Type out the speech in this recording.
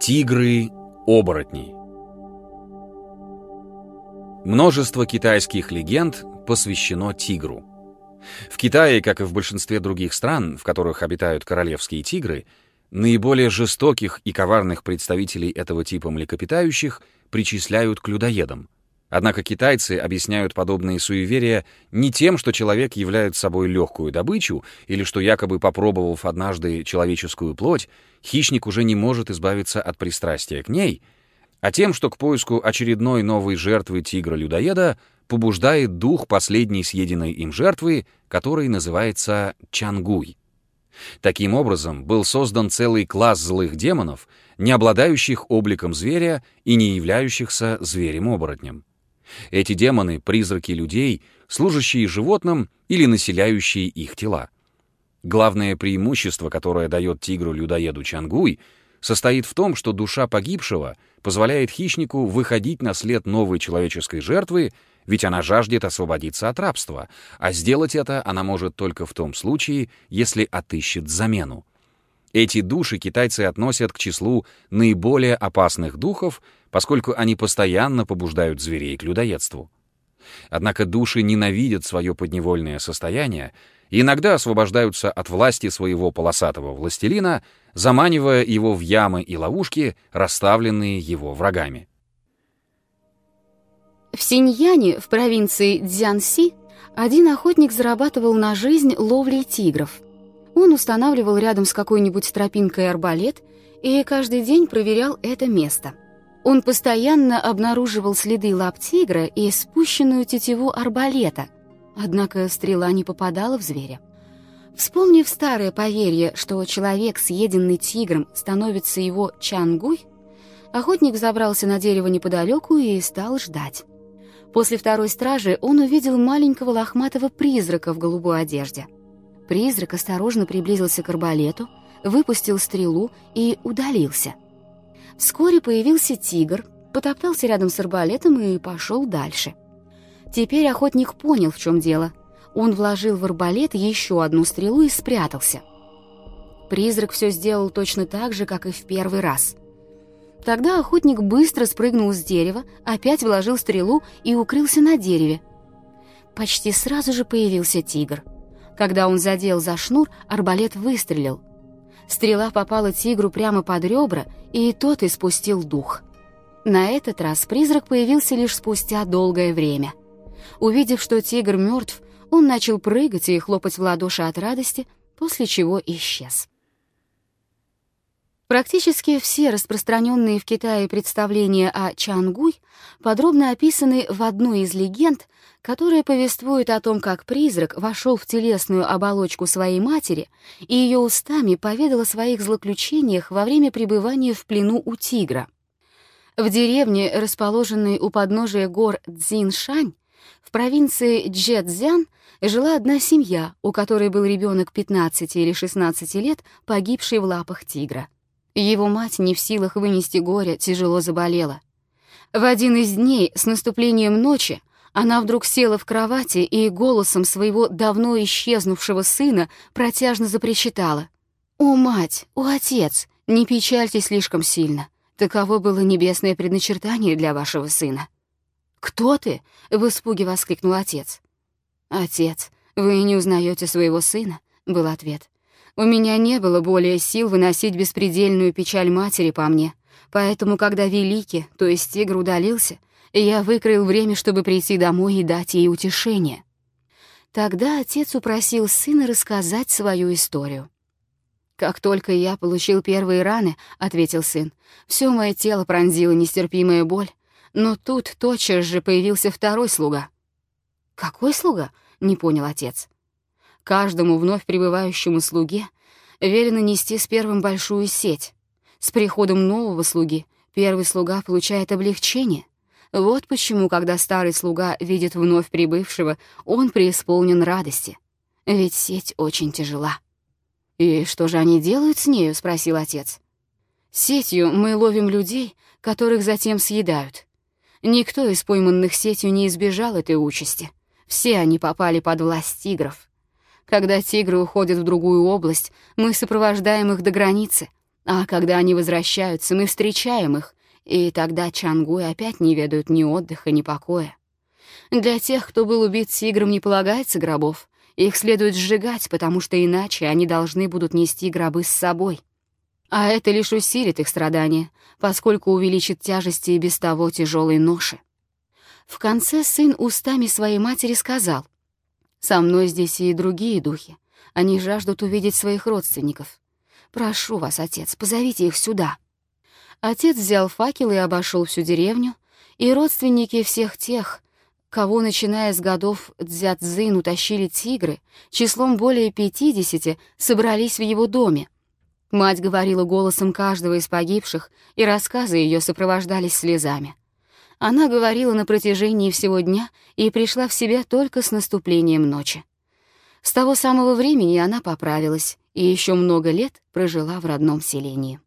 Тигры-оборотни Множество китайских легенд посвящено тигру. В Китае, как и в большинстве других стран, в которых обитают королевские тигры, наиболее жестоких и коварных представителей этого типа млекопитающих причисляют к людоедам. Однако китайцы объясняют подобные суеверия не тем, что человек является собой легкую добычу, или что якобы попробовав однажды человеческую плоть, хищник уже не может избавиться от пристрастия к ней, а тем, что к поиску очередной новой жертвы тигра-людоеда побуждает дух последней съеденной им жертвы, который называется Чангуй. Таким образом, был создан целый класс злых демонов, не обладающих обликом зверя и не являющихся зверем-оборотнем. Эти демоны — призраки людей, служащие животным или населяющие их тела. Главное преимущество, которое дает тигру-людоеду Чангуй, состоит в том, что душа погибшего позволяет хищнику выходить на след новой человеческой жертвы ведь она жаждет освободиться от рабства, а сделать это она может только в том случае, если отыщет замену. Эти души китайцы относят к числу наиболее опасных духов, поскольку они постоянно побуждают зверей к людоедству. Однако души ненавидят свое подневольное состояние и иногда освобождаются от власти своего полосатого властелина, заманивая его в ямы и ловушки, расставленные его врагами. В Синьяне, в провинции Дзянси, один охотник зарабатывал на жизнь ловлей тигров. Он устанавливал рядом с какой-нибудь тропинкой арбалет и каждый день проверял это место. Он постоянно обнаруживал следы лап тигра и спущенную тетиву арбалета, однако стрела не попадала в зверя. Вспомнив старое поверье, что человек, съеденный тигром, становится его чангуй, охотник забрался на дерево неподалеку и стал ждать. После второй стражи он увидел маленького лохматого призрака в голубой одежде. Призрак осторожно приблизился к арбалету, выпустил стрелу и удалился. Вскоре появился тигр, потоптался рядом с арбалетом и пошел дальше. Теперь охотник понял, в чем дело. Он вложил в арбалет еще одну стрелу и спрятался. Призрак все сделал точно так же, как и в первый раз. Тогда охотник быстро спрыгнул с дерева, опять вложил стрелу и укрылся на дереве. Почти сразу же появился тигр. Когда он задел за шнур, арбалет выстрелил. Стрела попала тигру прямо под ребра, и тот испустил дух. На этот раз призрак появился лишь спустя долгое время. Увидев, что тигр мертв, он начал прыгать и хлопать в ладоши от радости, после чего исчез. Практически все распространенные в Китае представления о Чангуй подробно описаны в одной из легенд, которая повествует о том, как призрак вошел в телесную оболочку своей матери и ее устами поведал о своих злоключениях во время пребывания в плену у тигра. В деревне, расположенной у подножия гор Цзиншань, в провинции Джэцзян, жила одна семья, у которой был ребенок 15 или 16 лет, погибший в лапах тигра. Его мать, не в силах вынести горя, тяжело заболела. В один из дней с наступлением ночи она вдруг села в кровати и голосом своего давно исчезнувшего сына протяжно запричитала. «О, мать! О, отец! Не печальтесь слишком сильно. Таково было небесное предначертание для вашего сына». «Кто ты?» — в испуге воскликнул отец. «Отец, вы не узнаете своего сына?» — был ответ. У меня не было более сил выносить беспредельную печаль матери по мне, поэтому, когда Великий, то есть тигр, удалился, я выкроил время, чтобы прийти домой и дать ей утешение. Тогда отец упросил сына рассказать свою историю. «Как только я получил первые раны», — ответил сын, — «всё мое тело пронзила нестерпимая боль, но тут тотчас же появился второй слуга». «Какой слуга?» — не понял отец. Каждому вновь прибывающему слуге велено нести с первым большую сеть. С приходом нового слуги первый слуга получает облегчение. Вот почему, когда старый слуга видит вновь прибывшего, он преисполнен радости. Ведь сеть очень тяжела. «И что же они делают с нею?» — спросил отец. «Сетью мы ловим людей, которых затем съедают. Никто из пойманных сетью не избежал этой участи. Все они попали под власть тигров. Когда тигры уходят в другую область, мы сопровождаем их до границы, А когда они возвращаются, мы встречаем их, и тогда Чангуй опять не ведают ни отдыха, ни покоя. Для тех, кто был убит тигром, не полагается гробов. Их следует сжигать, потому что иначе они должны будут нести гробы с собой. А это лишь усилит их страдания, поскольку увеличит тяжести и без того тяжелой ноши. В конце сын устами своей матери сказал, «Со мной здесь и другие духи. Они жаждут увидеть своих родственников. Прошу вас, отец, позовите их сюда». Отец взял факел и обошел всю деревню, и родственники всех тех, кого, начиная с годов Дзядзин утащили тигры, числом более пятидесяти, собрались в его доме. Мать говорила голосом каждого из погибших, и рассказы ее сопровождались слезами. Она говорила на протяжении всего дня и пришла в себя только с наступлением ночи. С того самого времени она поправилась и еще много лет прожила в родном селении.